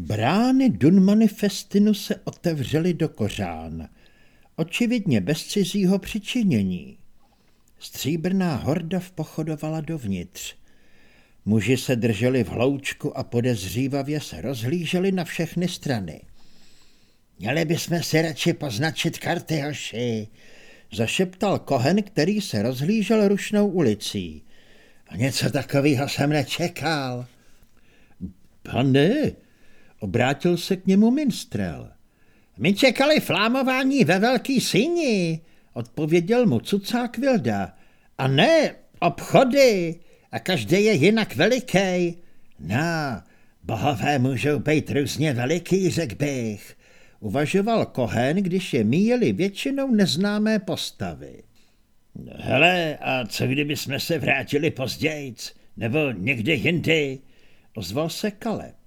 Brány Dunmanifestinu se otevřely do kořán, očividně bez cizího přičinění. Stříbrná horda vpochodovala dovnitř. Muži se drželi v hloučku a podezřívavě se rozhlíželi na všechny strany. Měli bychom si radši poznačit karty, hoši, zašeptal Kohen, který se rozhlížel rušnou ulicí. A něco takového jsem nečekal. Pane, obrátil se k němu minstrel. My čekali flámování ve Velký síni, odpověděl mu cucák Vilda. A ne obchody, a každý je jinak veliký. No, bohové můžou být různě veliký, řekl bych, uvažoval Kohen, když je míjeli většinou neznámé postavy. Hele, a co kdyby jsme se vrátili později, nebo někde jindy? Ozval se Kaleb.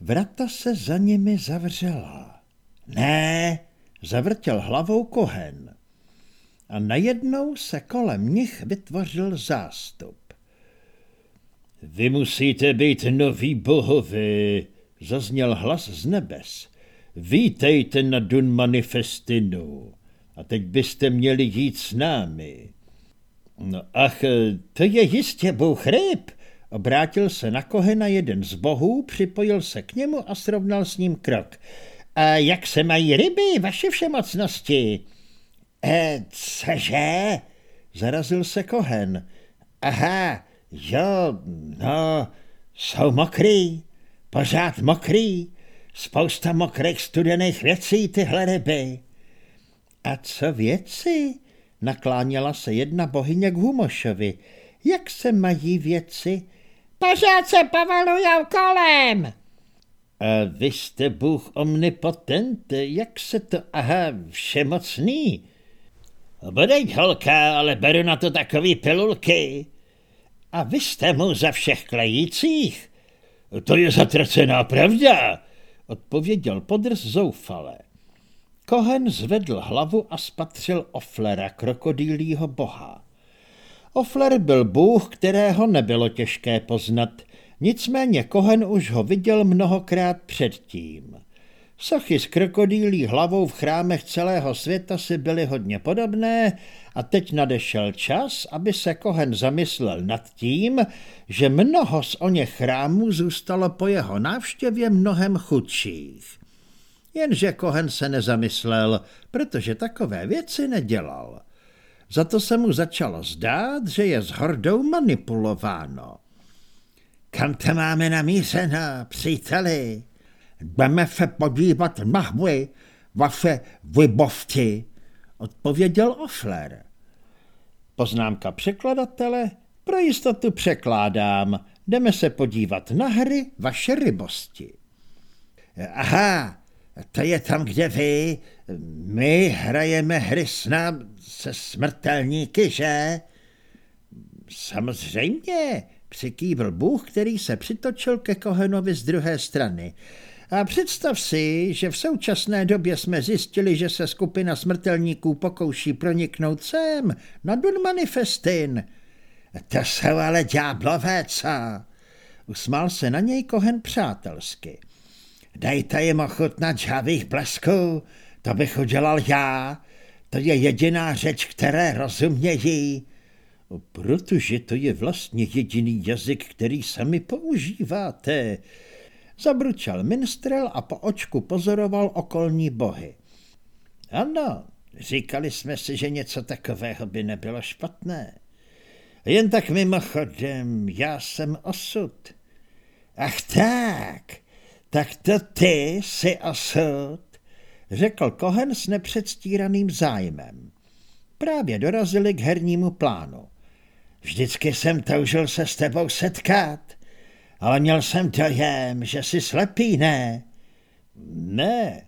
Vrata se za nimi zavřela. Ne, zavrtěl hlavou Kohen. A najednou se kolem nich vytvořil zástup. Vy musíte být noví bohové, zazněl hlas z nebes. Vítejte na Dun Manifestinu a teď byste měli jít s námi. No ach, to je jistě bůh ryb, obrátil se na Kohena jeden z bohů, připojil se k němu a srovnal s ním krok. A jak se mají ryby, vaše všemocnosti? E, cože? Zarazil se Kohen. Aha, Jo, no, jsou mokrý, pořád mokrý, spousta mokrých studených věcí tyhle ryby. A co věci? Nakláněla se jedna bohyně k Humošovi. Jak se mají věci? Pořád se povalujou kolem. A vy jste Bůh omnipotent, jak se to, aha, všemocný. Bodej holka, ale beru na to takový pilulky. A vy jste mu za všech klejících? To je zatracená pravda, odpověděl podrz zoufale. Kohen zvedl hlavu a spatřil Oflera, krokodýlího boha. Ofler byl bůh, kterého nebylo těžké poznat, nicméně Kohen už ho viděl mnohokrát předtím. Sochy s krokodýlí hlavou v chrámech celého světa si byly hodně podobné a teď nadešel čas, aby se Kohen zamyslel nad tím, že mnoho z o něch chrámů zůstalo po jeho návštěvě mnohem chudších. Jenže Kohen se nezamyslel, protože takové věci nedělal. Za to se mu začalo zdát, že je s hordou manipulováno. Kam to máme namířeno, příteli? Jdeme se podívat na hvy, vaše vybovci, odpověděl Ofler. Poznámka překladatele, pro jistotu překládám, jdeme se podívat na hry vaše rybosti. Aha, to je tam, kde vy, my hrajeme hry s nám se smrtelníky, že? Samozřejmě, přikývl Bůh, který se přitočil ke Kohenovi z druhé strany. A představ si, že v současné době jsme zjistili, že se skupina smrtelníků pokouší proniknout sem, na Dun Manifestin. To jsou ale ďáblové, co? Usmál se na něj Kohen přátelsky. Dejte jim ochutnat žhavých blesků, to bych udělal já. To je jediná řeč, které rozumějí. Protože to je vlastně jediný jazyk, který sami používáte, Zabručel minstrel a po očku pozoroval okolní bohy. Ano, říkali jsme si, že něco takového by nebylo špatné. Jen tak mimochodem, já jsem osud. Ach tak, tak to ty jsi osud, řekl Kohen s nepředstíraným zájmem. Právě dorazili k hernímu plánu. Vždycky jsem toužil se s tebou setkat ale měl jsem dojem, že jsi slepý, ne? Ne.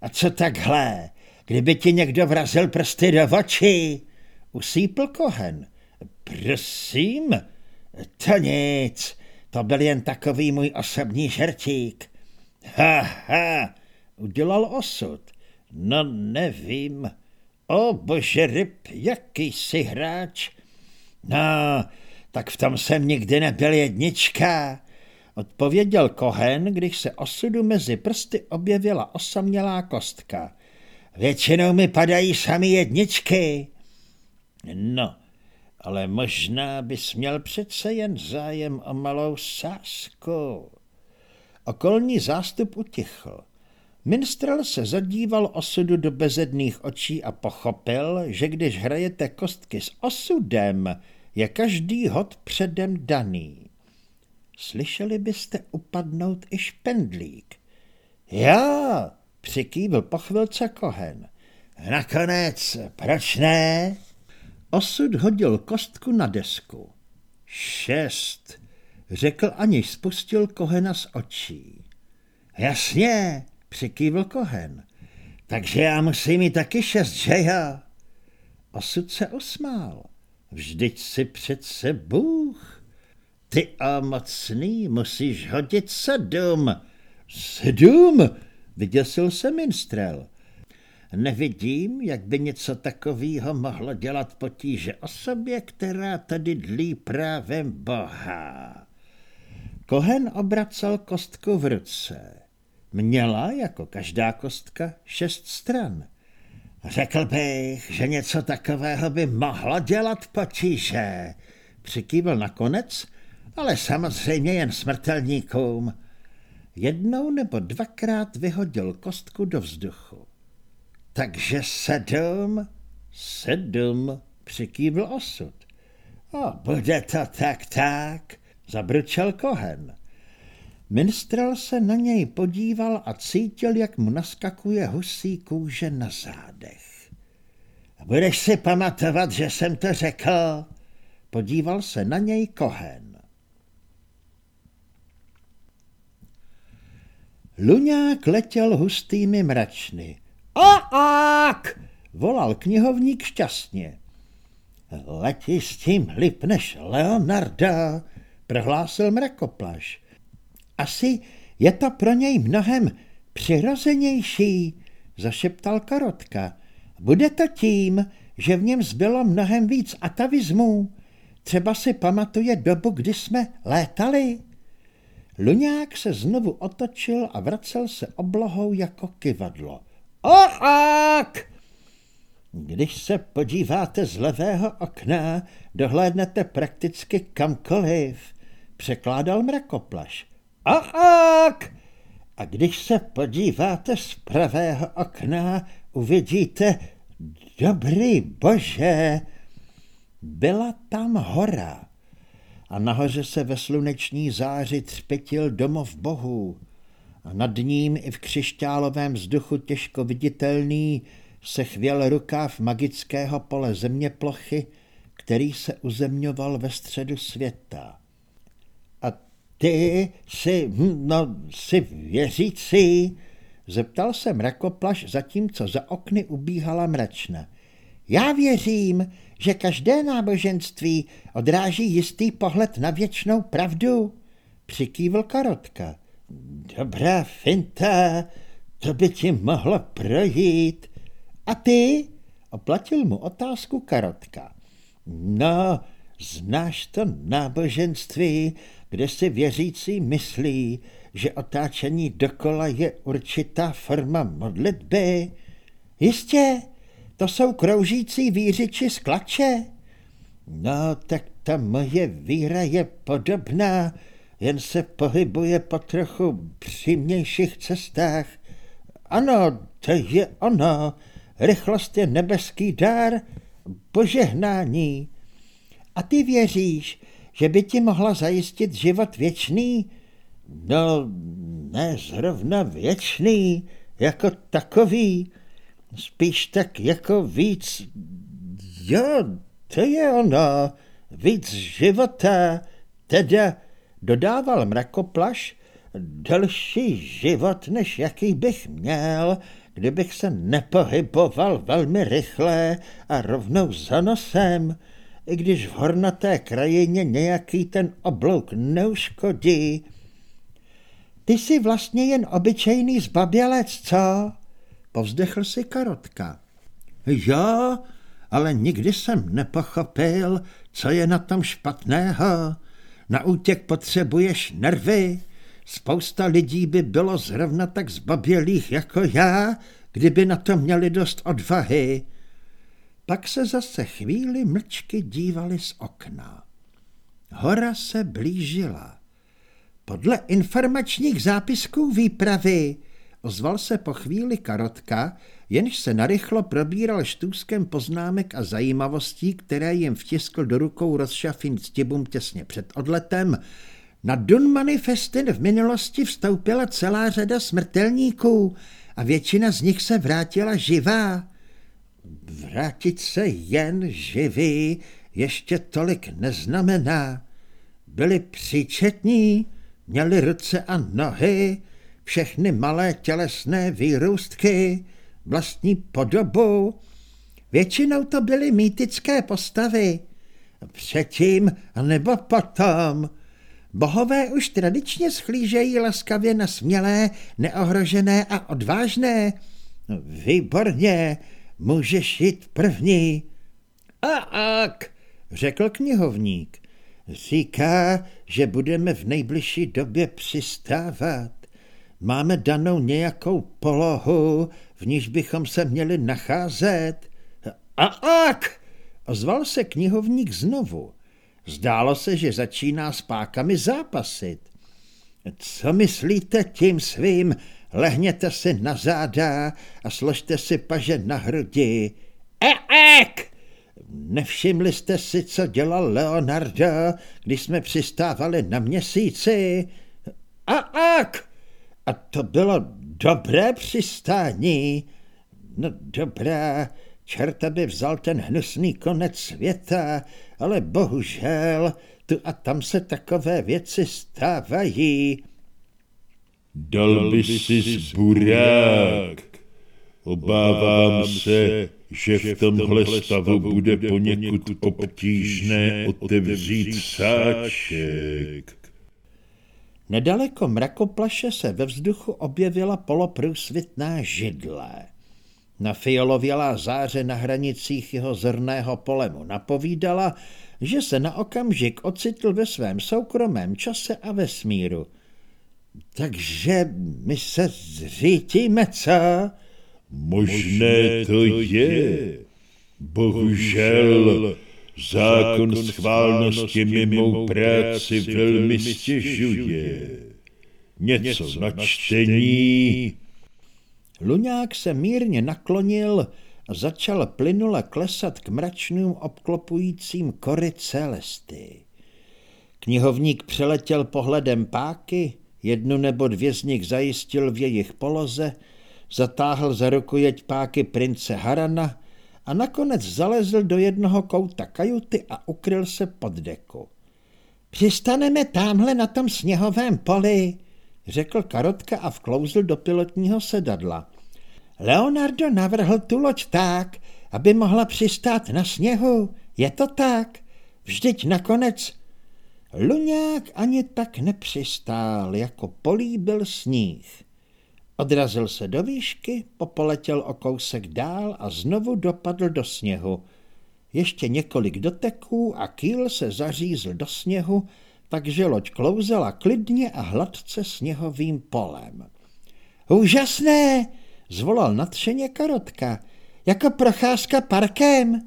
A co takhle? Kdyby ti někdo vrazil prsty do očí? Usípl Kohen. Prosím? To nic. To byl jen takový můj osobní žertík. Ha, ha, udělal osud. No nevím. O bože ryb, jaký jsi hráč. No, tak v tom jsem nikdy nebyl jednička. odpověděl Kohen, když se osudu mezi prsty objevila osamělá kostka. Většinou mi padají sami jedničky. No, ale možná bys měl přece jen zájem o malou sásku. Okolní zástup utichl. Minstrel se zadíval osudu do bezedných očí a pochopil, že když hrajete kostky s osudem, je každý hod předem daný. Slyšeli byste upadnout i špendlík. Já, přikývil po chvilce Kohen. Nakonec, proč ne? Osud hodil kostku na desku. Šest, řekl aniž spustil Kohena z očí. Jasně, přikývil Kohen. Takže já musím mít taky šest, že jo? Osud se osmál. Vždyť si přece Bůh. Ty a mocný musíš hodit sedm. Sedm? Vyděsil se minstrel. Nevidím, jak by něco takového mohlo dělat potíže osobě, která tady dlí právem Boha. Kohen obracel kostku v ruce. Měla, jako každá kostka, šest stran. Řekl bych, že něco takového by mohlo dělat potíže. Přikývil nakonec, ale samozřejmě jen smrtelníkům. Jednou nebo dvakrát vyhodil kostku do vzduchu. Takže sedm, sedm, přikývl osud. O, bude to tak tak, zabručel Kohen. Minstrel se na něj podíval a cítil, jak mu naskakuje husí kůže na zádech. Budeš si pamatovat, že jsem to řekl? Podíval se na něj Kohen. Luňák letěl hustými mračny. Oák! volal knihovník šťastně. Letí s tím líp než Leonarda, prohlásil mrakoplaš. Asi je to pro něj mnohem přirozenější, zašeptal Karotka. Bude to tím, že v něm zbylo mnohem víc atavismů. Třeba si pamatuje dobu, kdy jsme létali. Luňák se znovu otočil a vracel se oblohou jako kivadlo. Oák! Když se podíváte z levého okna, dohlédnete prakticky kamkoliv, překládal mrakoplaš. Oák! A když se podíváte z pravého okna, uvidíte, dobrý bože, byla tam hora a nahoře se ve sluneční záři třpetil domov bohů a nad ním i v křišťálovém vzduchu těžko viditelný se chvěl rukáv magického pole země plochy, který se uzemňoval ve středu světa. Ty jsi, no, jsi věřící? Zeptal se mrakoplaš, zatímco za okny ubíhala mračna. Já věřím, že každé náboženství odráží jistý pohled na věčnou pravdu, přikývl Karotka. Dobrá finta, to by ti mohlo projít. A ty? Oplatil mu otázku Karotka. No, znáš to náboženství, kde si věřící myslí, že otáčení dokola je určitá forma modlitby? Jistě, to jsou kroužící vířiči z klače. No, tak ta moje víra je podobná, jen se pohybuje po trochu přímějších cestách. Ano, to je ono. Rychlost je nebeský dár, požehnání. A ty věříš, že by ti mohla zajistit život věčný? No, ne zrovna věčný, jako takový, spíš tak jako víc, jo, to je ono, víc života, teda dodával mrakoplaš, delší život, než jaký bych měl, kdybych se nepohyboval velmi rychle a rovnou za nosem, i když v hornaté krajině nějaký ten oblouk neuškodí. Ty jsi vlastně jen obyčejný zbabělec, co? Povzdechl si Karotka. Jo, ale nikdy jsem nepochopil, co je na tom špatného. Na útěk potřebuješ nervy, Spousta lidí by bylo zrovna tak zbabělých jako já, kdyby na to měli dost odvahy. Pak se zase chvíli mlčky dívali z okna. Hora se blížila. Podle informačních zápisků výpravy ozval se po chvíli karotka, jenž se narychlo probíral štůzkem poznámek a zajímavostí, které jim vtiskl do rukou rozšafin Stibum těsně před odletem, na Dun Manifestin v minulosti vstoupila celá řada smrtelníků a většina z nich se vrátila živá. Vrátit se jen živý ještě tolik neznamená. Byli příčetní, měli ruce a nohy, všechny malé tělesné výrůstky, vlastní podobu. Většinou to byly mýtické postavy. Předtím nebo potom. Bohové už tradičně schlížejí laskavě na smělé, neohrožené a odvážné. Výborně, můžeš jít první. A ak, řekl knihovník. Říká, že budeme v nejbližší době přistávat. Máme danou nějakou polohu, v níž bychom se měli nacházet. A ak, ozval se knihovník znovu. Zdálo se, že začíná s pákami zápasit. Co myslíte tím svým? Lehněte si na záda a složte si paže na hrudi. Eek! Nevšimli jste si, co dělal Leonardo, když jsme přistávali na měsíci? A ak! A to bylo dobré přistání. No dobré, čerta by vzal ten hnusný konec světa, ale bohužel tu a tam se takové věci stávají. Dal by si zburák. Obávám se, že v tomhle stavu bude poněkud obtížné otevřít sáček. Nedaleko mrakoplaše se ve vzduchu objevila poloprůsvitná židle. Na fialovělá záře na hranicích jeho zrného pole mu napovídala, že se na okamžik ocitl ve svém soukromém čase a vesmíru. Takže my se zřítíme, co? Možné to je. Bohužel zákon schválnosti mimo práci velmi stěžuje. Něco na čtení Luňák se mírně naklonil a začal plynule klesat k mračným obklopujícím kory celesty. Knihovník přeletěl pohledem páky, jednu nebo dvě z nich zajistil v jejich poloze, zatáhl za rukojeť páky prince Harana a nakonec zalezl do jednoho kouta kajuty a ukryl se pod deku. Přistaneme tamhle na tom sněhovém poli, řekl Karotka a vklouzl do pilotního sedadla. Leonardo navrhl tu loď tak, aby mohla přistát na sněhu. Je to tak? Vždyť nakonec... Luňák ani tak nepřistál, jako políbil sníh. Odrazil se do výšky, popoletěl o kousek dál a znovu dopadl do sněhu. Ještě několik doteků a kýl se zařízl do sněhu, takže loď klouzela klidně a hladce sněhovým polem. Úžasné, zvolal nadšeně Karotka, jako procházka parkem.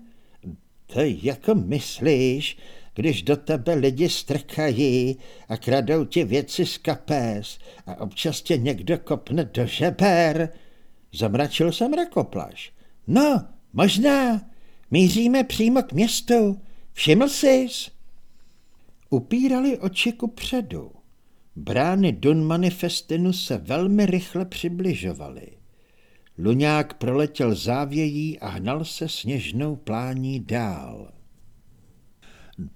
To jako myslíš, když do tebe lidi strkají a kradou ti věci z kapés a občas tě někdo kopne do žeber. Zamračil jsem rakoplaš. No, možná. Míříme přímo k městu. Všiml jsi? Upírali oči ku předu. Brány Dun Manifestinu se velmi rychle přibližovaly. Luňák proletěl závějí a hnal se sněžnou plání dál.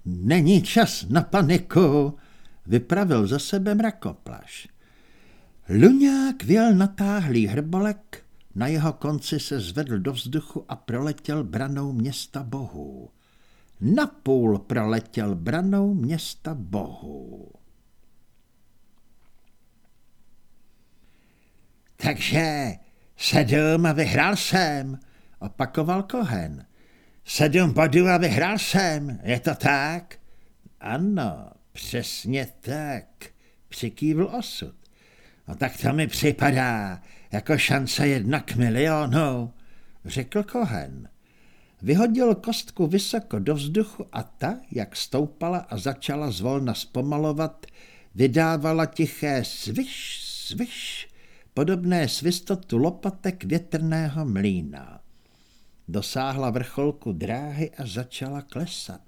Není čas na paniku, vypravil za sebe mrakoplaš. Luňák věl natáhlý hrbolek, na jeho konci se zvedl do vzduchu a proletěl branou města bohů. Napůl proletěl branou města bohů. Takže sedm a vyhrál jsem, opakoval Kohen. Sedm bodů a vyhrál jsem, je to tak? Ano, přesně tak, přikývl osud. No tak to mi připadá jako šance jedna k milionu, řekl Kohen. Vyhodil kostku vysoko do vzduchu a ta, jak stoupala a začala zvolna zpomalovat, vydávala tiché sviš, sviš, podobné svistotu lopatek větrného mlína. Dosáhla vrcholku dráhy a začala klesat.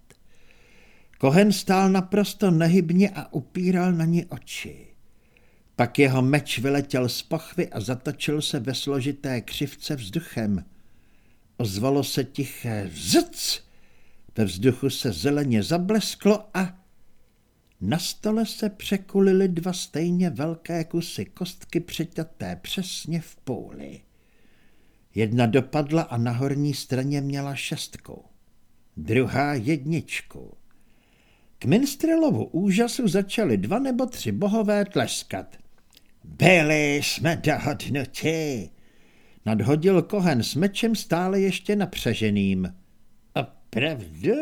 Kohen stál naprosto nehybně a upíral na ní oči. Pak jeho meč vyletěl z pochvy a zatočil se ve složité křivce vzduchem. Ozvalo se tiché vzc, ve vzduchu se zeleně zablesklo a na stole se překulily dva stejně velké kusy kostky přiťaté přesně v půli. Jedna dopadla a na horní straně měla šestku, druhá jedničku. K minstrelovu úžasu začali dva nebo tři bohové tleskat. Byli jsme dohodnuti, nadhodil Kohen s mečem stále ještě napřeženým. A pravdu?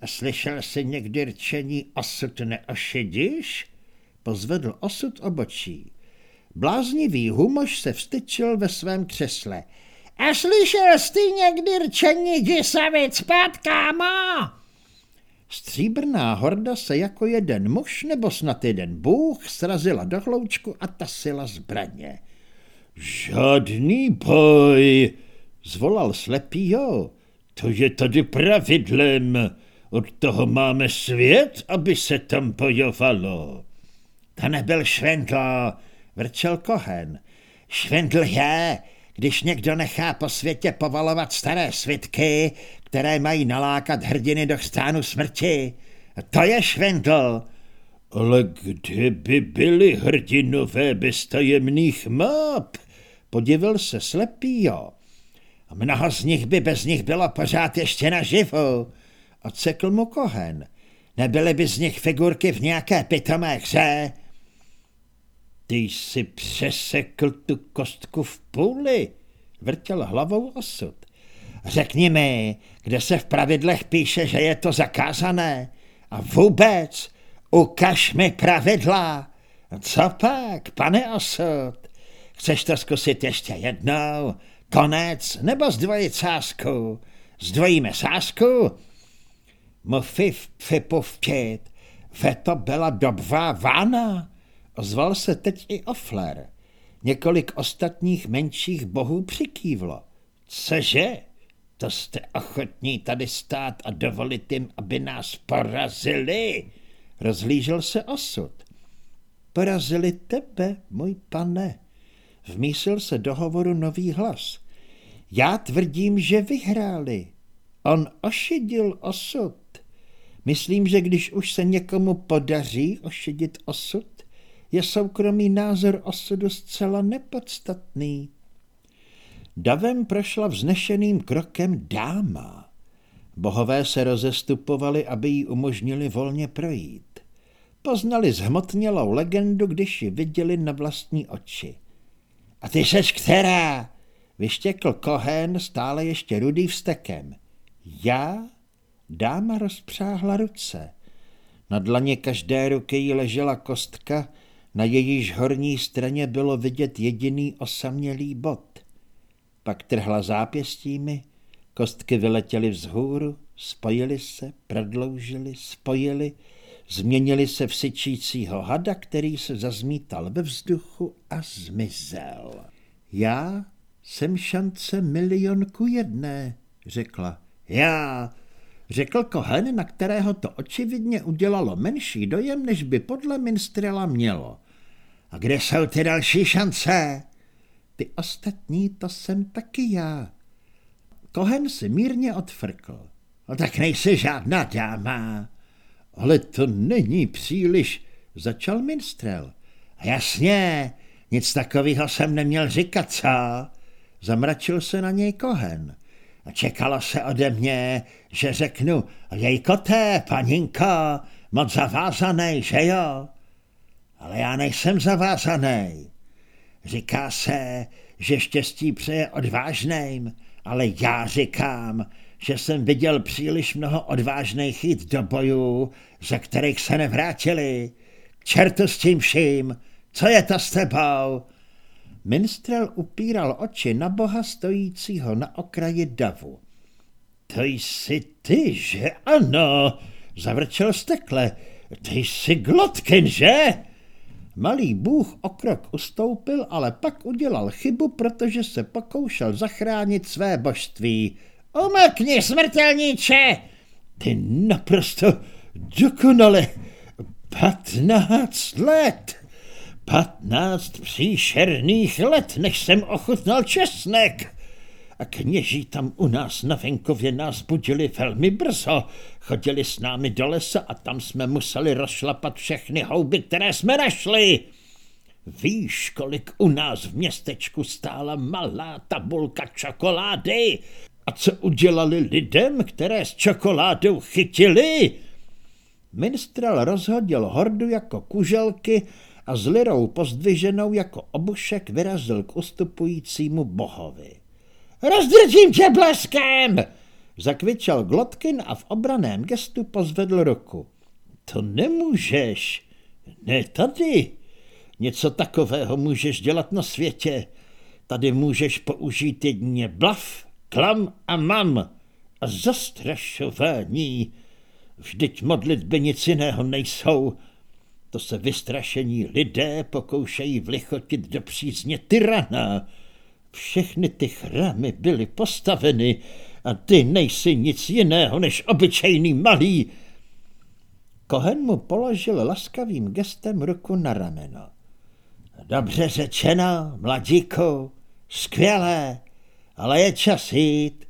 A slyšel jsi někdy rčení osud neošidíš? Pozvedl osud obočí. Bláznivý humoš se vstyčil ve svém křesle. A slyšel jsi někdy rčení se spát, kámo? Stříbrná horda se jako jeden muž nebo snad jeden bůh srazila do hloučku a tasila zbraně. Žádný boj, zvolal slepý jo. To je tady pravidlem. Od toho máme svět, aby se tam bojovalo. To nebyl švendl, vrčel Kohen. Švendl je, když někdo nechá po světě povalovat staré svitky, které mají nalákat hrdiny do chstánu smrti. To je švendl. Ale kde by byli hrdinové bez tajemných map? Podivil se slepý, jo. Mnoho z nich by bez nich bylo pořád ještě naživu. Odsekl mu Kohen. Nebyly by z nich figurky v nějaké pitomé hře? Ty jsi přesekl tu kostku v půli, vrtěl hlavou osud. Řekni mi, kde se v pravidlech píše, že je to zakázané? A vůbec, ukaž mi pravidla. Co pak, pane osud? Chceš to zkusit ještě jednou? Konec nebo zdvojit sásku? Zdvojíme sásku? Mfif pfipuvčit, ve to byla dobrá vána. Ozval se teď i Ofler. Několik ostatních menších bohů přikývlo. Cože? To jste ochotní tady stát a dovolit jim, aby nás porazili? Rozhlížel se osud. Porazili tebe, můj pane. Vmísil se do hovoru nový hlas. Já tvrdím, že vyhráli. On ošidil osud. Myslím, že když už se někomu podaří ošidit osud, je soukromý názor osudu zcela nepodstatný. Davem prošla vznešeným krokem dáma. Bohové se rozestupovali, aby jí umožnili volně projít. Poznali zhmotnělou legendu, když ji viděli na vlastní oči. A ty seš která? Vyštěkl Kohen, stále ještě rudý vstekem. Já? Dáma rozpřáhla ruce. Na dlaně každé ruky jí ležela kostka, na jejíž horní straně bylo vidět jediný osamělý bod. Pak trhla zápěstími, kostky vyletěly vzhůru, spojily se, prodloužily, spojily, změnili se v syčícího hada, který se zazmítal ve vzduchu a zmizel. Já jsem šance milionku jedné, řekla. Já, řekl Kohen, na kterého to očividně udělalo menší dojem, než by podle minstrela mělo. A kde jsou ty další šance? Ty ostatní, to jsem taky já. Kohen si mírně odfrkl. No tak nejsi žádná dáma. Ale to není příliš, začal minstrel. Jasně, nic takového jsem neměl říkat, co? Zamračil se na něj Kohen. A čekalo se ode mě, že řeknu, jejkoté, paninko, moc zavázaný, že jo? Ale já nejsem zavázaný. Říká se, že štěstí přeje odvážným, ale já říkám, že jsem viděl příliš mnoho odvážných jít do bojů, ze kterých se nevrátili. Čertu s tím vším, Co je to s tebou? Minstrel upíral oči na boha stojícího na okraji davu. To jsi ty, že ano, zavrčel stekle. Ty jsi Glotkin, že? Malý bůh o krok ustoupil, ale pak udělal chybu, protože se pokoušel zachránit své božství. Umlkni, smrtelníče! Ty naprosto dokonale. Patnáct let. Patnáct příšerných let, než jsem ochutnal česnek. A kněží tam u nás na venkově nás budili velmi brzo. Chodili s námi do lesa a tam jsme museli rozšlapat všechny houby, které jsme našli. Víš, kolik u nás v městečku stála malá tabulka čokolády? A co udělali lidem, které s čokoládou chytili? Minstrel rozhodil hordu jako kuželky a s lirou pozdviženou jako obušek vyrazil k ustupujícímu bohovi. Rozdržím tě bleskem! Zakvičel Glotkin a v obraném gestu pozvedl ruku. To nemůžeš. Ne tady. Něco takového můžeš dělat na světě. Tady můžeš použít jedině blav, klam a mam a zastrašování. Vždyť modlitby nic jiného nejsou. To se vystrašení lidé pokoušejí vlichotit do přízně tyrana. Všechny ty chrámy byly postaveny a ty nejsi nic jiného než obyčejný malý. Kohen mu položil laskavým gestem ruku na rameno. Dobře řečeno, mladíku, skvělé, ale je čas jít.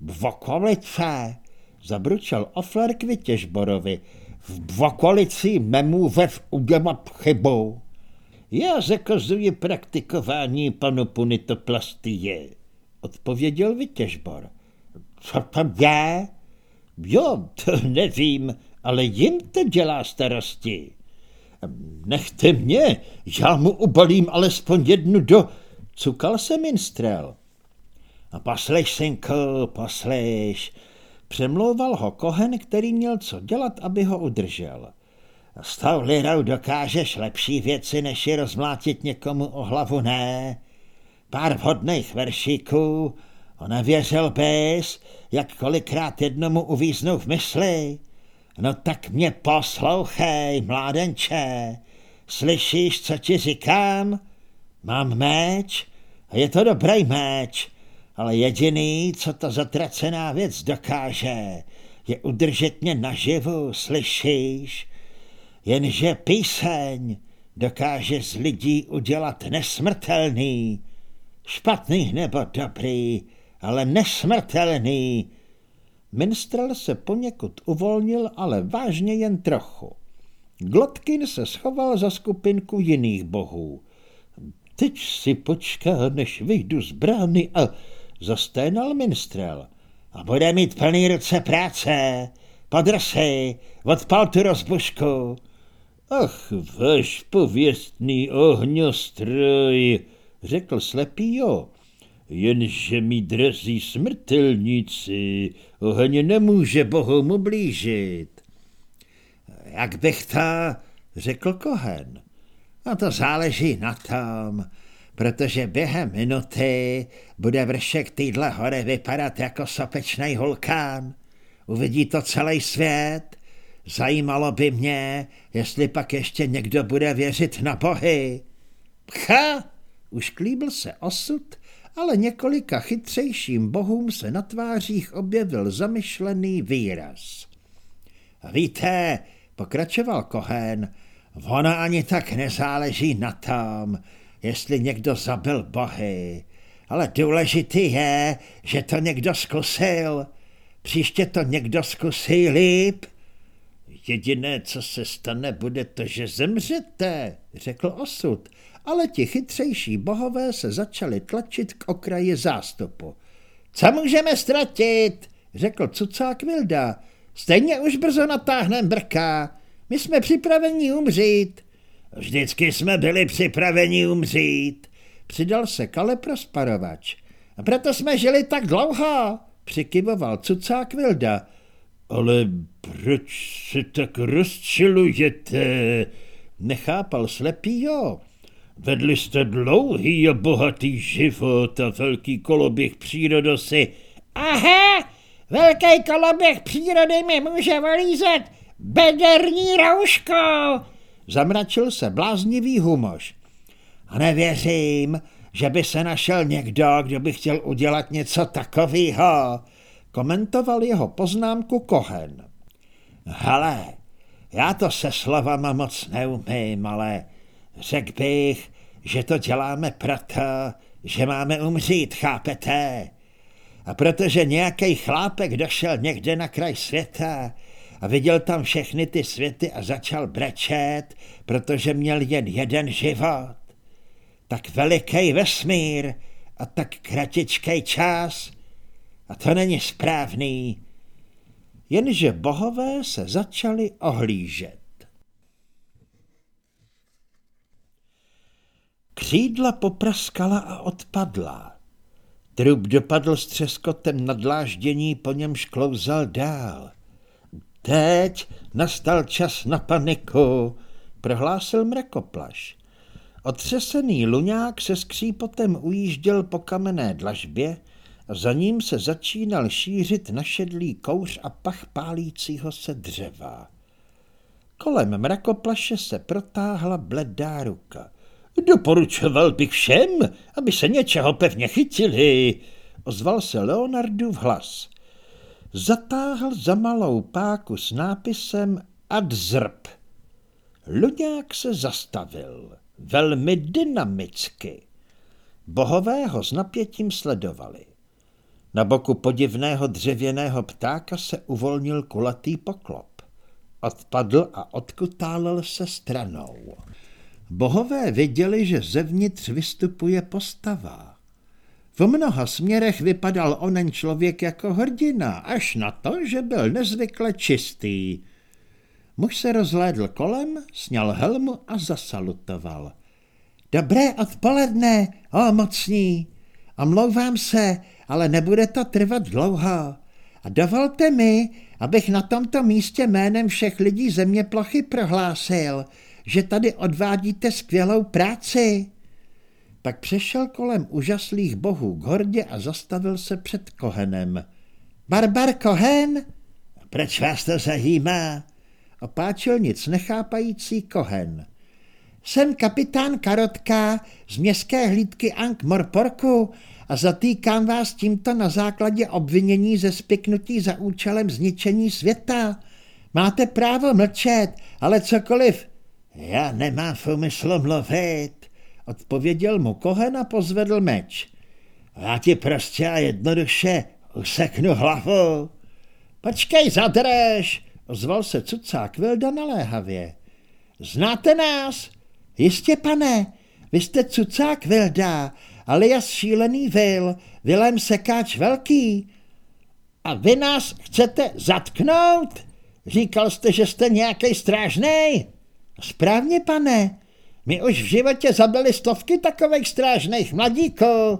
V zabručel Ofler k Vytěžborovi, v okolici memu vev udělat chybou. Já zakazuji praktikování panu punitoplastie, odpověděl Vytěžbor. Co to je? Jo, to nevím, ale jim to dělá starosti. Nechte mě, já mu ubalím alespoň jednu do... Cukal se minstrel. A posleš, synku, posleš. Přemlouval ho Kohen, který měl co dělat, aby ho udržel. S tou lirou dokážeš lepší věci, než je rozmlátit někomu o hlavu, ne? Pár vhodných veršíků, nevěřil bys, jak kolikrát jednomu uvíznou v mysli. No tak mě poslouchej, mládenče. Slyšíš, co ti říkám? Mám meč a je to dobrý meč, ale jediný, co ta zatracená věc dokáže, je udržet mě naživu, slyšíš? Jenže píseň dokáže z lidí udělat nesmrtelný, špatný nebo dobrý, ale nesmrtelný. Minstrel se poněkud uvolnil, ale vážně jen trochu. Glotkin se schoval za skupinku jiných bohů. Teď si počká, než vyjdu z brány a zasténal minstrel. A bude mít plný ruce práce. Podrsej, odpal tu rozbušku. Ach, váš pověstný ohňostroj, řekl slepý jo. Jenže mi drazí smrtelníci, oheň nemůže bohům ublížit. Jak bych to, řekl Kohen. A to záleží na tom, protože během minuty bude vršek týdle hory vypadat jako sopečný vulkán. Uvidí to celý svět. Zajímalo by mě, jestli pak ještě někdo bude věřit na bohy. Pcha! Už klíbil se osud, ale několika chytřejším bohům se na tvářích objevil zamyšlený výraz. Víte, pokračoval Kohen, ona ani tak nezáleží na tom, jestli někdo zabil bohy, ale důležitý je, že to někdo zkusil. Příště to někdo zkusí líp. Jediné, co se stane, bude to, že zemřete, řekl osud, ale ti chytřejší bohové se začali tlačit k okraji zástupu. Co můžeme ztratit, řekl cucák Vilda. Stejně už brzo natáhnem brka. My jsme připraveni umřít. Vždycky jsme byli připraveni umřít, přidal se Kale Prosparovač. A proto jsme žili tak dlouho, přikyvoval cucák Vilda. Ale proč se tak rozčilujete? Nechápal slepý, jo. Vedli jste dlouhý a bohatý život a velký koloběh přírodosy. Aha, velký koloběh přírody mi může volízet bederní rouško. Zamračil se bláznivý humoš. A nevěřím, že by se našel někdo, kdo by chtěl udělat něco takového, komentoval jeho poznámku Kohen. Hele, já to se slovama moc neumím, ale řekl bych, že to děláme proto, že máme umřít, chápete? A protože nějaký chlápek došel někde na kraj světa a viděl tam všechny ty světy a začal brečet, protože měl jen jeden život, tak veliký vesmír a tak kratičký čas a to není správný. Jenže bohové se začali ohlížet. Křídla popraskala a odpadla. Trup dopadl s třeskotem na dláždění, po němž klouzal dál. Teď nastal čas na paniku, prohlásil mrakoplaš. Otřesený luňák se skřípotem ujížděl po kamenné dlažbě za ním se začínal šířit našedlý kouř a pach pálícího se dřeva. Kolem mrakoplaše se protáhla bledá ruka. Doporučoval bych všem, aby se něčeho pevně chytili, ozval se Leonardův hlas. Zatáhl za malou páku s nápisem Adzrb. Luňák se zastavil velmi dynamicky. Bohové ho s napětím sledovali. Na boku podivného dřevěného ptáka se uvolnil kulatý poklop. Odpadl a odkutálel se stranou. Bohové viděli, že zevnitř vystupuje postava. V mnoha směrech vypadal onen člověk jako hrdina, až na to, že byl nezvykle čistý. Muž se rozhlédl kolem, sněl helmu a zasalutoval. Dobré odpoledne, o mocní. Omlouvám se, ale nebude to trvat dlouho. A dovolte mi, abych na tomto místě jménem všech lidí země plochy prohlásil, že tady odvádíte skvělou práci. Pak přešel kolem úžaslých bohů k hordě a zastavil se před Kohenem. Barbar Kohen? Proč vás to zajímá? opáčil nic nechápající Kohen. Jsem kapitán Karotka z městské hlídky Ank Morporku a zatýkám vás tímto na základě obvinění ze spiknutí za účelem zničení světa. Máte právo mlčet, ale cokoliv. Já nemám v úmyslu mluvit, odpověděl mu Kohen a pozvedl meč. Já ti prostě a jednoduše useknu hlavu. Počkej, zadrž, ozval se cucák Vilda naléhavě. Znáte nás? Jistě, pane, vy jste cucák Vilda, alias šílený Vil, Vilém Sekáč Velký. A vy nás chcete zatknout? Říkal jste, že jste nějaký strážnej? Správně, pane. My už v životě zabili stovky takových strážných mladíků.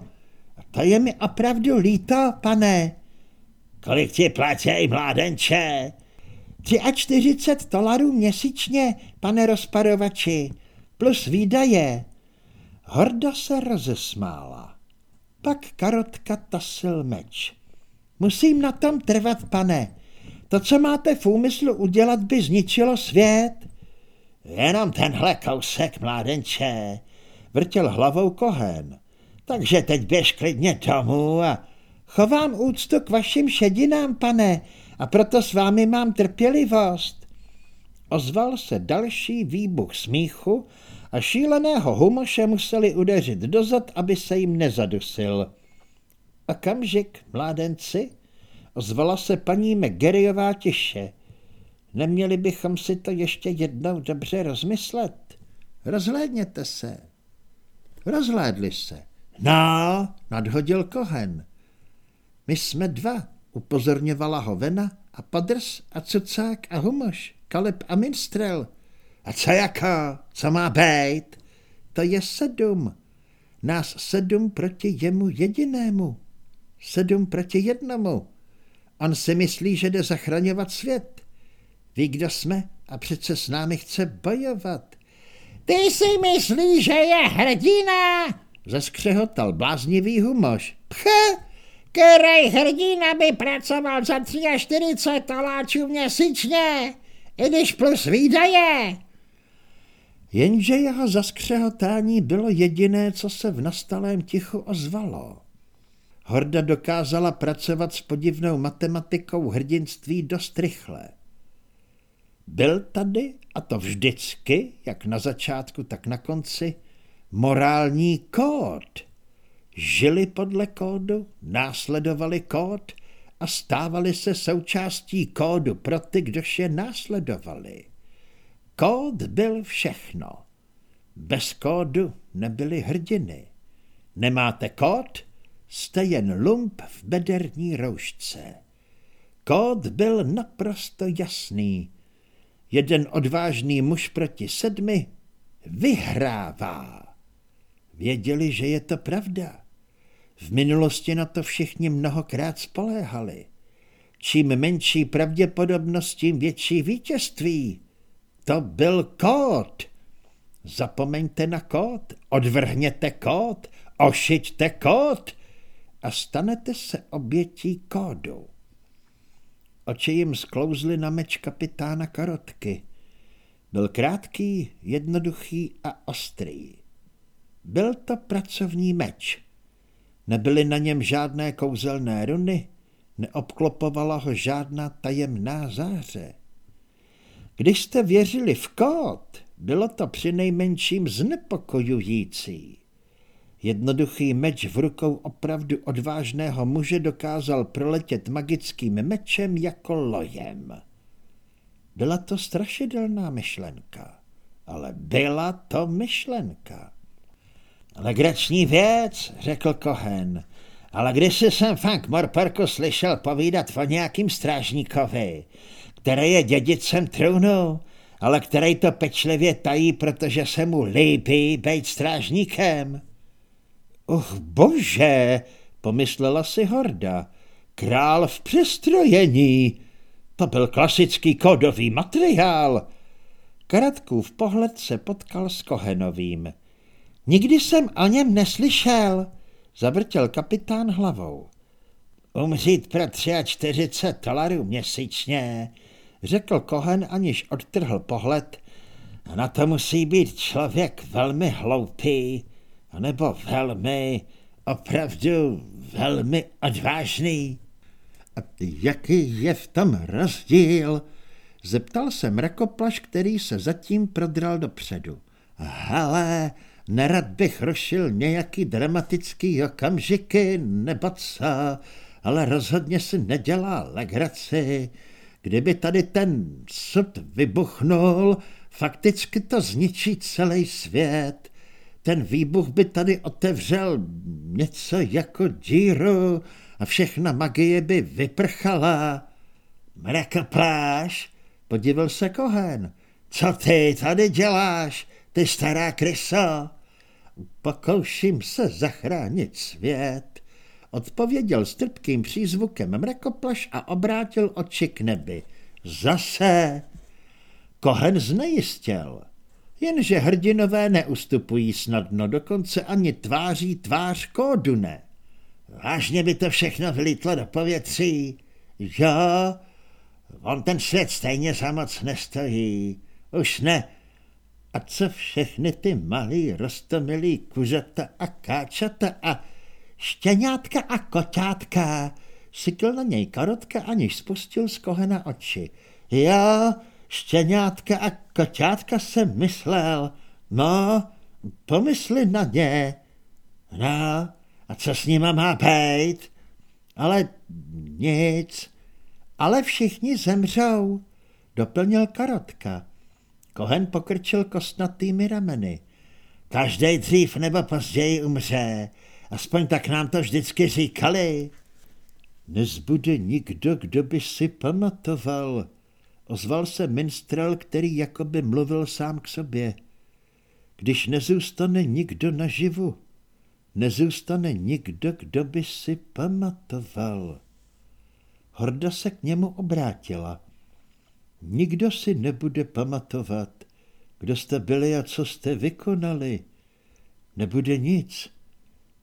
To je mi opravdu líto, pane. Kolik ti platí, mládenče? 43 dolarů měsíčně, pane rozparovači, plus výdaje. Horda se rozesmála. Pak karotka tasil meč. Musím na tom trvat, pane. To, co máte v úmyslu udělat, by zničilo svět. Jenom tenhle kousek, mládenče, vrtěl hlavou Kohen. Takže teď běž klidně domů a chovám úctu k vašim šedinám, pane, a proto s vámi mám trpělivost. Ozval se další výbuch smíchu a šíleného humoše museli udeřit dozad, aby se jim nezadusil. Okamžik, mládenci, ozvala se paní Megeriová tiše. Neměli bychom si to ještě jednou dobře rozmyslet. Rozhlédněte se. Rozhlédli se. No, nadhodil Kohen. My jsme dva, upozorňovala ho Vena a Padrs a Cucák a Humoš, Kaleb a Minstrel. A co jako? Co má být? To je sedm. Nás sedm proti jemu jedinému. Sedm proti jednomu. On si myslí, že jde zachraňovat svět. Ví, kdo jsme a přece s námi chce bojovat. Ty si myslíš, že je hrdina? Zaskřehotal bláznivý humoš. Pche, který hrdina by pracoval za 43 taláčů měsíčně, i když plus výdaje. Jenže jeho zaskřehotání bylo jediné, co se v nastalém tichu ozvalo. Horda dokázala pracovat s podivnou matematikou hrdinství dost rychle. Byl tady, a to vždycky, jak na začátku, tak na konci, morální kód. Žili podle kódu, následovali kód a stávali se součástí kódu pro ty, kdož je následovali. Kód byl všechno. Bez kódu nebyly hrdiny. Nemáte kód? Jste jen lump v bederní roušce. Kód byl naprosto jasný. Jeden odvážný muž proti sedmi vyhrává. Věděli, že je to pravda. V minulosti na to všichni mnohokrát spoléhali. Čím menší pravděpodobnost, tím větší vítězství. To byl kód. Zapomeňte na kód, odvrhněte kód, ošiťte kód a stanete se obětí kódu. Oči jim sklouzly na meč kapitána Karotky. Byl krátký, jednoduchý a ostrý. Byl to pracovní meč. Nebyly na něm žádné kouzelné runy, neobklopovala ho žádná tajemná záře. Když jste věřili v kód, bylo to přinejmenším znepokojující. Jednoduchý meč v rukou opravdu odvážného muže dokázal proletět magickým mečem jako lojem. Byla to strašidelná myšlenka, ale byla to myšlenka. Legrační věc, řekl Kohen, ale když jsem Frank Morparku slyšel povídat o nějakým strážníkovi, který je dědicem trůnu, ale který to pečlivě tají, protože se mu líbí být strážníkem. Och bože, pomyslela si Horda, král v přestrojení. To byl klasický kódový materiál. Karatkův pohled se potkal s Kohenovým. Nikdy jsem o něm neslyšel, zavrtěl kapitán hlavou. Umřít pro 43 dolarů měsíčně, řekl Kohen, aniž odtrhl pohled. Na to musí být člověk velmi hloupý, anebo velmi, opravdu velmi odvážný. A jaký je v tom rozdíl? Zeptal se mrakoplaš, který se zatím prodral dopředu. Hele, nerad bych rošil nějaký dramatický okamžiky, nebo co, ale rozhodně si nedělá legraci. Kdyby tady ten sud vybuchnul, fakticky to zničí celý svět. Ten výbuch by tady otevřel něco jako díru a všechna magie by vyprchala. Mrakopláš, podíval se Kohen. Co ty tady děláš, ty stará kryso? Pokouším se zachránit svět, odpověděl s trpkým přízvukem mrakoplaš a obrátil oči k nebi. Zase! Kohen znejistěl. Jenže hrdinové neustupují snadno, dokonce ani tváří tvář kódu ne. Vážně by to všechno vylítlo do povětří. Jo, on ten svět stejně za moc nestojí. Už ne. A co všechny ty malý rostomilý kuřata a káčata a štěňátka a koťátka? Sykl na něj karotka, aniž spustil z kohena oči. Jo, štěňátka a koťátka jsem myslel. No, pomysli na ně. No, a co s nima má být? Ale nic. Ale všichni zemřou, doplnil karotka. Kohen pokrčil kostnatými rameny. Každý dřív nebo později umře. Aspoň tak nám to vždycky říkali. Nezbude nikdo, kdo by si pamatoval, Ozval se minstrel, který jakoby mluvil sám k sobě. Když nezůstane nikdo naživu, nezůstane nikdo, kdo by si pamatoval. Horda se k němu obrátila. Nikdo si nebude pamatovat, Kdo jste byli a co jste vykonali? Nebude nic,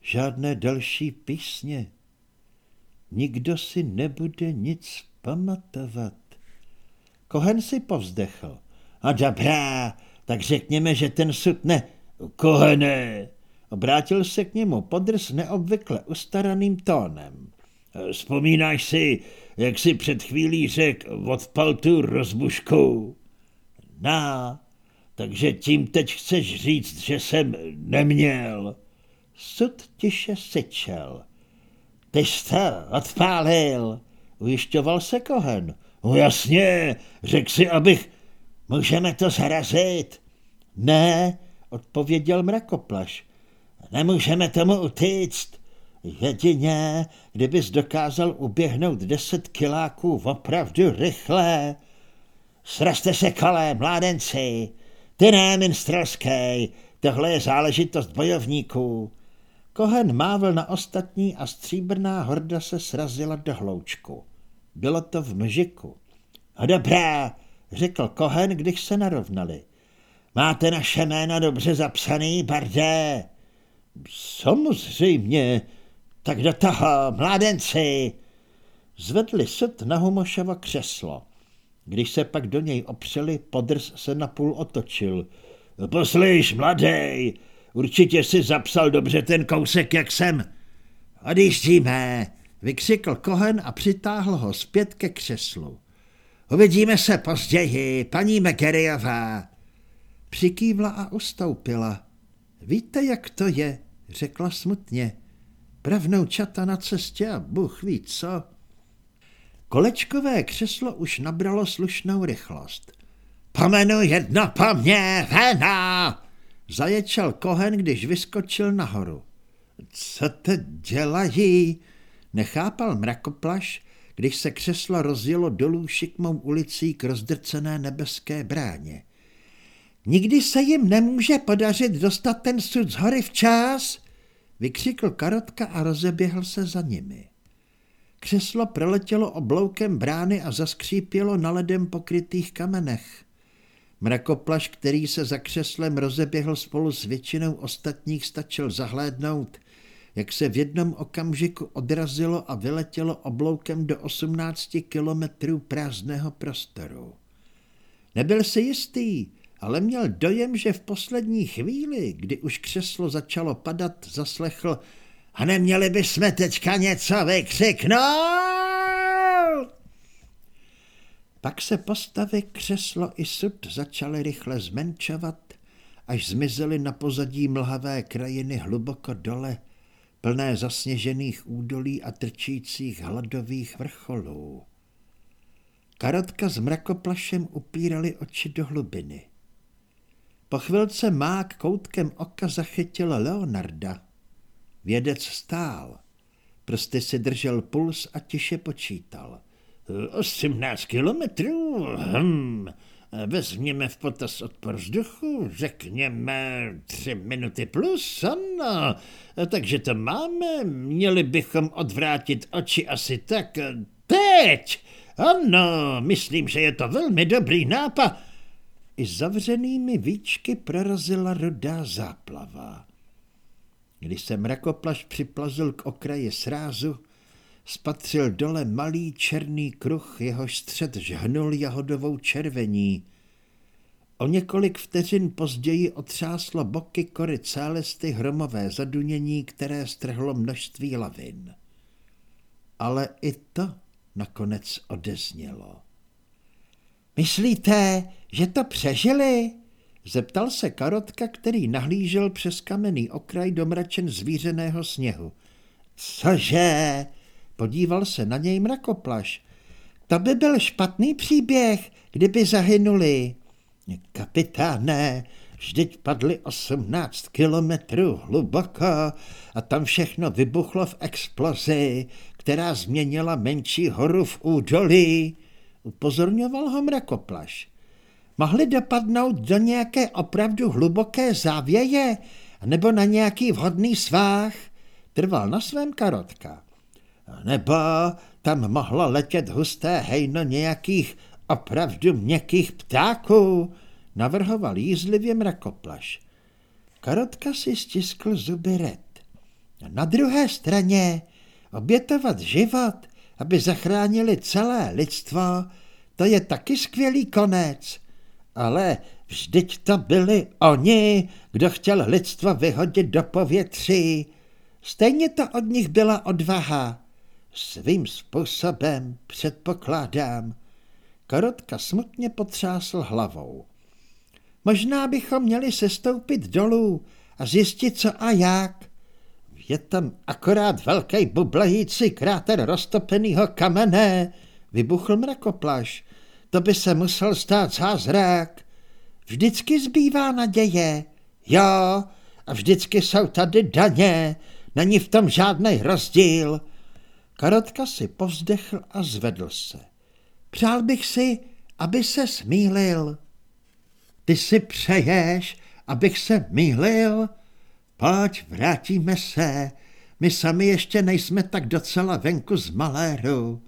žádné další písně. Nikdo si nebude nic pamatovat. Kohen si povzdechl. A dobrá, tak řekněme, že ten sud ne... Kohene, obrátil se k němu podrs neobvykle ustaraným tónem. Vzpomínáš si, jak si před chvílí řekl, odpal tu rozbušku? No, takže tím teď chceš říct, že jsem neměl. Sud tiše sečel. Ty jsi odpálil, ujišťoval se Kohen. No jasně, řekl si, abych... Můžeme to zarazit? Ne, odpověděl mrakoplaš. Nemůžeme tomu utíct. Jedině, kdybys dokázal uběhnout deset kiláků opravdu rychle. Sraste se kolem, mládenci. Ty ne, minstrelský, tohle je záležitost bojovníků. Kohen mávl na ostatní a stříbrná horda se srazila do hloučku. Bylo to v mžiku. A dobrá, řekl Kohen, když se narovnali. Máte naše jména dobře zapsaný, bardé? Samozřejmě, tak do toho, mládenci! Zvedli sud na Humošova křeslo. Když se pak do něj opřeli, podrs se napůl otočil. Poslyš, mladej, určitě si zapsal dobře ten kousek, jak jsem. Odjíždíme, vykřikl Kohen a přitáhl ho zpět ke křeslu. Uvidíme se později, paní Megeriová. Přikývla a ustoupila. Víte, jak to je, řekla smutně. Pravnou čata na cestě a Bůh ví co. Kolečkové křeslo už nabralo slušnou rychlost. Pomenu jedno po mně, vena! Zaječel Kohen, když vyskočil nahoru. Co to dělají? Nechápal mrakoplaš, když se křeslo rozjelo dolů šikmou ulicí k rozdrcené nebeské bráně. Nikdy se jim nemůže podařit dostat ten sud z hory včas, vykřikl Karotka a rozeběhl se za nimi. Křeslo proletělo obloukem brány a zaskřípělo na ledem pokrytých kamenech. Mrakoplaš, který se za křeslem rozeběhl spolu s většinou ostatních, stačil zahlédnout, jak se v jednom okamžiku odrazilo a vyletělo obloukem do 18 kilometrů prázdného prostoru. Nebyl si jistý, ale měl dojem, že v poslední chvíli, kdy už křeslo začalo padat, zaslechl a neměli bychom teďka něco vykřiknout? Pak se postavy křeslo i sud začaly rychle zmenšovat, až zmizely na pozadí mlhavé krajiny hluboko dole, plné zasněžených údolí a trčících hladových vrcholů. Karotka s mrakoplašem upírali oči do hlubiny. Po chvilce mák koutkem oka zachytil Leonarda. Vědec stál. Prsty si držel puls a tiše počítal. Osmnáct kilometrů, hm, vezměme v potaz odpor vzduchu, řekněme tři minuty plus, ano, takže to máme, měli bychom odvrátit oči asi tak teď. Ano, myslím, že je to velmi dobrý nápad. I zavřenými víčky prorazila rudá záplava. Když se mrakoplaš připlazil k okraji srázu, spatřil dole malý černý kruh, jehož střed žhnul jahodovou červení. O několik vteřin později otřáslo boky kory célesty hromové zadunění, které strhlo množství lavin. Ale i to nakonec odeznělo. Myslíte, že to přežili? Zeptal se Karotka, který nahlížel přes kamenný okraj do mračen zvířeného sněhu. Cože? Podíval se na něj mrakoplaš. To by byl špatný příběh, kdyby zahynuli. Kapitáne, vždyť padli 18 kilometrů hluboko a tam všechno vybuchlo v explozi, která změnila menší horu v údolí. Upozorňoval ho mrakoplaš. Mohli dopadnout do nějaké opravdu hluboké závěje nebo na nějaký vhodný svách. Trval na svém karotka. Nebo tam mohlo letět husté hejno nějakých opravdu měkkých ptáků, navrhoval jízlivě mrakoplaš. Karotka si stiskl zuby red. Na druhé straně obětovat život, aby zachránili celé lidstvo, to je taky skvělý konec. Ale vždyť to byli oni, kdo chtěl lidstvo vyhodit do povětří. Stejně to od nich byla odvaha. Svým způsobem předpokládám. Karotka smutně potřásl hlavou. Možná bychom měli sestoupit dolů a zjistit, co a jak. Je tam akorát velký bublající kráter roztopenýho kamene, vybuchl mrakoplaš. To by se musel stát zázrak. Vždycky zbývá naděje. Jo, a vždycky jsou tady daně, není v tom žádný rozdíl. Karotka si povzdechl a zvedl se. Přál bych si, aby se smílil. Ty si přeješ, abych se mýlil? Pojď, vrátíme se. My sami ještě nejsme tak docela venku z maléru.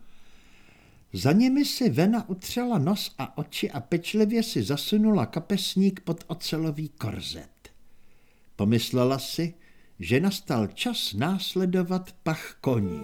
Za nimi si Vena utřela nos a oči a pečlivě si zasunula kapesník pod ocelový korzet. Pomyslela si, že nastal čas následovat pach koní.